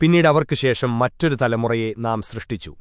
പിന്നീട് അവർക്കു ശേഷം മറ്റൊരു തലമുറയെ നാം സൃഷ്ടിച്ചു.